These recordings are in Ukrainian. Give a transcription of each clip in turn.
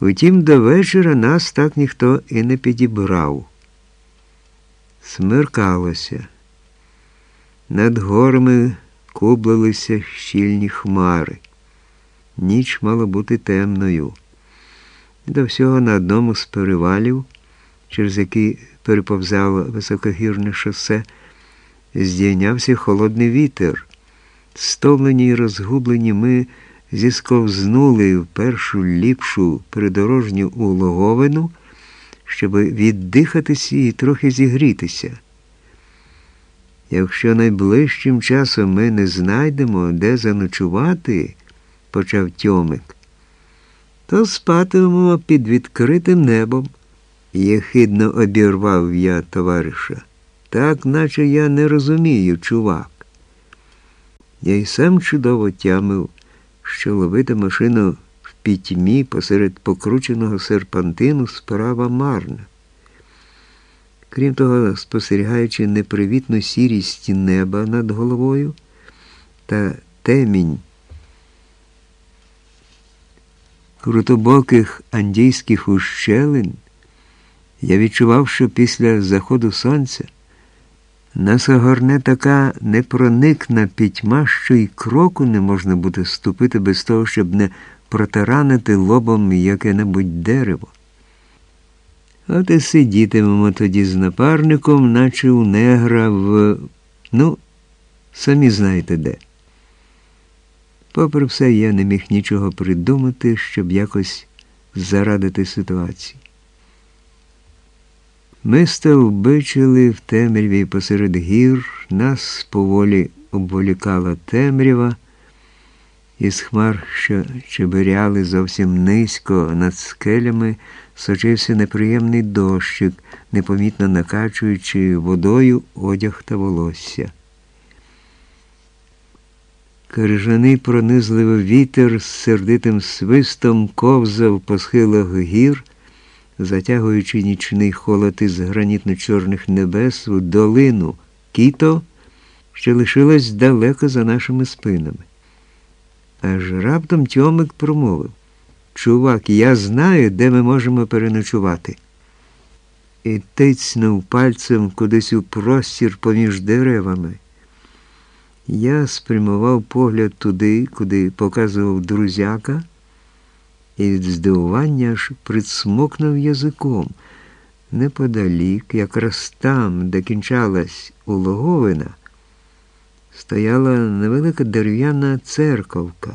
Утім, до вечора нас так ніхто і не підібрав. Смеркалося. Над горами кублилися щільні хмари. Ніч мала бути темною. До всього на одному з перевалів, через який переповзало високогірне шосе, здійнявся холодний вітер. Стомлені й розгублені ми зісковзнули в першу ліпшу придорожню улоговину, щоб віддихатися і трохи зігрітися. Якщо найближчим часом ми не знайдемо, де заночувати, почав Тьомик, то спатимемо під відкритим небом, єхидно обірвав я товариша. Так, наче я не розумію, чувак. Я й сам чудово тямив, що ловити машину в пітьмі посеред покрученого серпантину справа марна. Крім того, спостерігаючи непривітну сірість неба над головою та темінь крутобоких андійських ущелин, я відчував, що після заходу сонця нас огорне така непроникна пітьма, що й кроку не можна буде ступити без того, щоб не протаранити лобом яке-небудь дерево. От і сидітимемо тоді з напарником, наче у негра в. ну, самі знаєте де. Попри все, я не міг нічого придумати, щоб якось зарадити ситуації. Ми стовбичили в темряві посеред гір, нас поволі обволікала темрява, із хмар, що чебиряли зовсім низько над скелями, сочився неприємний дощик, непомітно накачуючи водою одяг та волосся. Крижаний пронизливий вітер з сердитим свистом ковзав по схилах гір затягуючи нічний холод із гранітно-чорних небес у долину кіто, що лишилась далеко за нашими спинами. Аж раптом Тьомик промовив Чувак, я знаю, де ми можемо переночувати. І тицнув пальцем кудись у простір поміж деревами. Я спрямував погляд туди, куди показував друзяка і від здивування аж присмокнув язиком. Неподалік, якраз там, де кінчалась улоговина, стояла невелика дерев'яна церковка.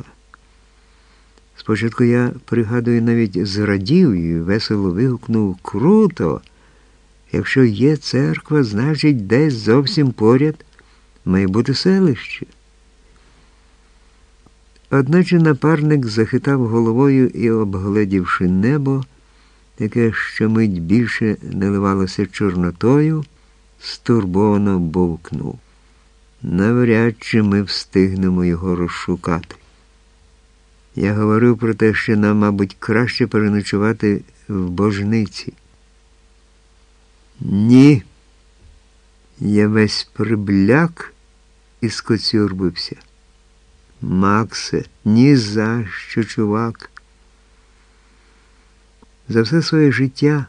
Спочатку я, пригадую, навіть зрадів і весело вигукнув круто. Якщо є церква, значить, десь зовсім поряд має бути селище. Одначе напарник захитав головою і, обгледівши небо, яке щомить більше наливалося чорнотою, стурбовано бовкнув. Навряд чи ми встигнемо його розшукати. Я говорив про те, що нам, мабуть, краще переночувати в божниці. Ні, я весь прибляк і скоцюрбився. Максе, ні за що, чувак. За все своє життя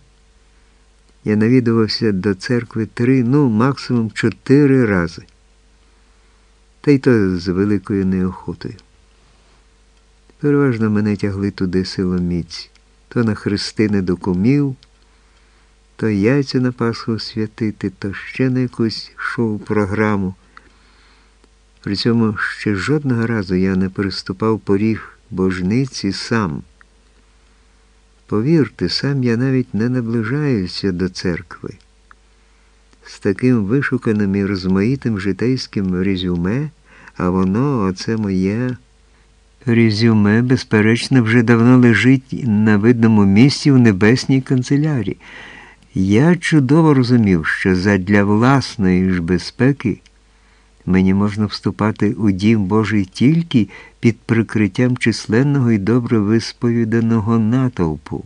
я навідувався до церкви три, ну, максимум чотири рази. Та й то з великою неохотою. Переважно мене тягли туди силоміць, то на хрестини до кумів, то яйця на Пасху святити, то ще на якусь шоу-програму. При цьому ще жодного разу я не переступав поріг божниці сам. Повірте, сам я навіть не наближаюся до церкви. З таким вишуканим і розмаїтим житейським резюме, а воно, оце моє резюме, безперечно, вже давно лежить на видному місці в небесній канцелярі. Я чудово розумів, що задля власної ж безпеки. Мені можна вступати у дім Божий тільки під прикриттям численного і добре висповіданого натовпу.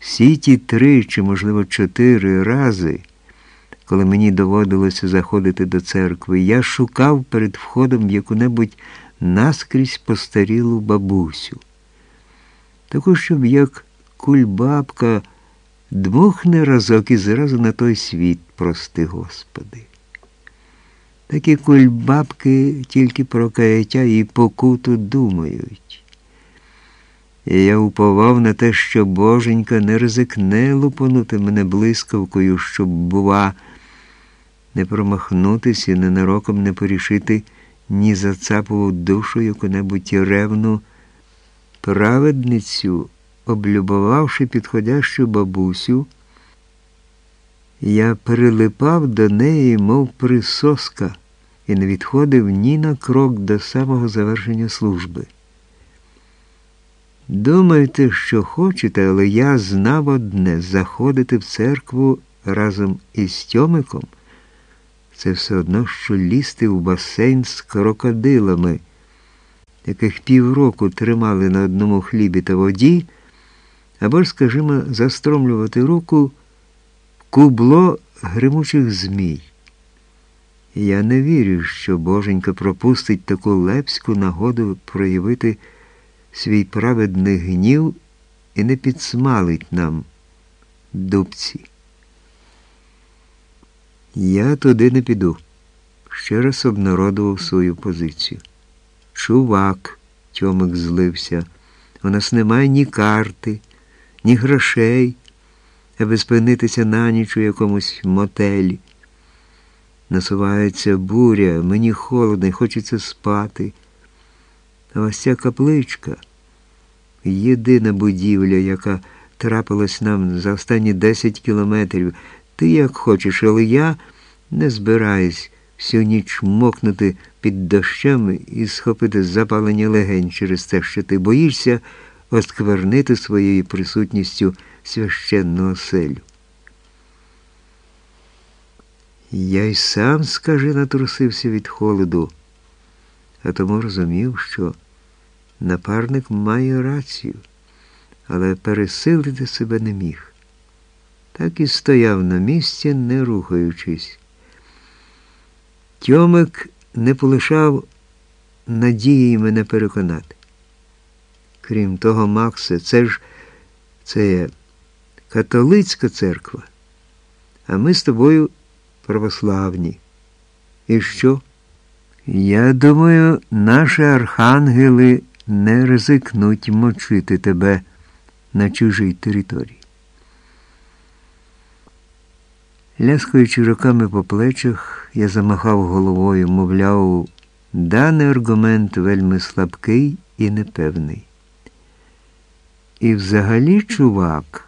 Всі ті три чи, можливо, чотири рази, коли мені доводилося заходити до церкви, я шукав перед входом яку-небудь наскрізь постарілу бабусю. таку, щоб як кульбабка дмухне разок і зразу на той світ, прости Господи. Такі кульбабки тільки про каяття і покуту думають. І я уповав на те, що боженька не ризикне лупанути мене блискавкою, щоб, бува, не промахнутися і ненароком не порішити ні зацапував душу яку-небудь ревну праведницю, облюбувавши підходящу бабусю, я прилипав до неї, мов присоска, і не відходив ні на крок до самого завершення служби. Думайте, що хочете, але я знав одне заходити в церкву разом із Тьомиком. Це все одно, що лізти в басейн з крокодилами, яких півроку тримали на одному хлібі та воді, або ж, скажімо, застромлювати руку кубло гримучих змій. Я не вірю, що Боженька пропустить таку лепську нагоду проявити свій праведний гнів і не підсмалить нам дубці. Я туди не піду. Ще раз обнародував свою позицію. Чувак, Тьомик злився, у нас немає ні карти, ні грошей, аби спинитися на ніч у якомусь мотелі. Насувається буря, мені холодно хочеться спати. А ось ця капличка єдина будівля, яка трапилась нам за останні 10 кілометрів. Ти як хочеш, але я не збираюсь всю ніч мокнути під дощами і схопити запалення легень через те, що ти боїшся осквернити своєю присутністю священну оселю. Я й сам, скажи, натрусився від холоду, а тому розумів, що напарник має рацію, але пересилити себе не міг так і стояв на місці, не рухаючись. Тьомик не полишав надії мене переконати. Крім того, Максе, це ж це католицька церква, а ми з тобою православні. І що? Я думаю, наші архангели не ризикнуть мочити тебе на чужій території. Ляскаючи руками по плечах, я замахав головою, мовляв, даний аргумент вельми слабкий і непевний. І взагалі чувак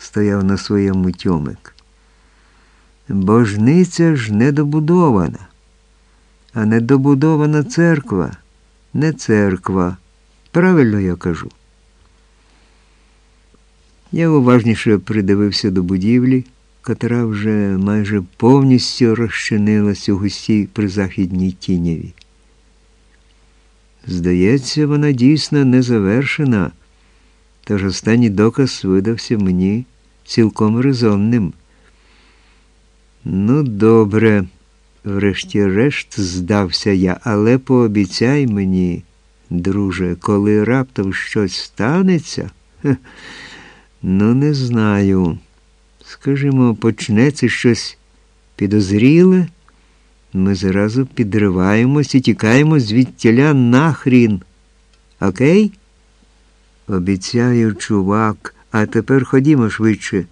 стояв на своєму тьомик. Божниця ж недобудована, а недобудована церква не церква. Правильно я кажу. Я уважніше придивився до будівлі котра вже майже повністю розчинилась у густій призахідній тіняві. Здається, вона дійсно не завершена, тож останній доказ видався мені цілком резонним. Ну, добре, врешті-решт, здався я, але пообіцяй мені, друже, коли раптом щось станеться, ну, не знаю скажімо, почнеться щось підозріле, ми зразу підриваємось і тікаємо звідтіля нахрін. Окей? Обіцяю, чувак, а тепер ходімо швидше,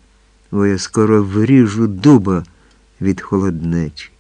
бо я скоро вріжу дуба від холоднечі.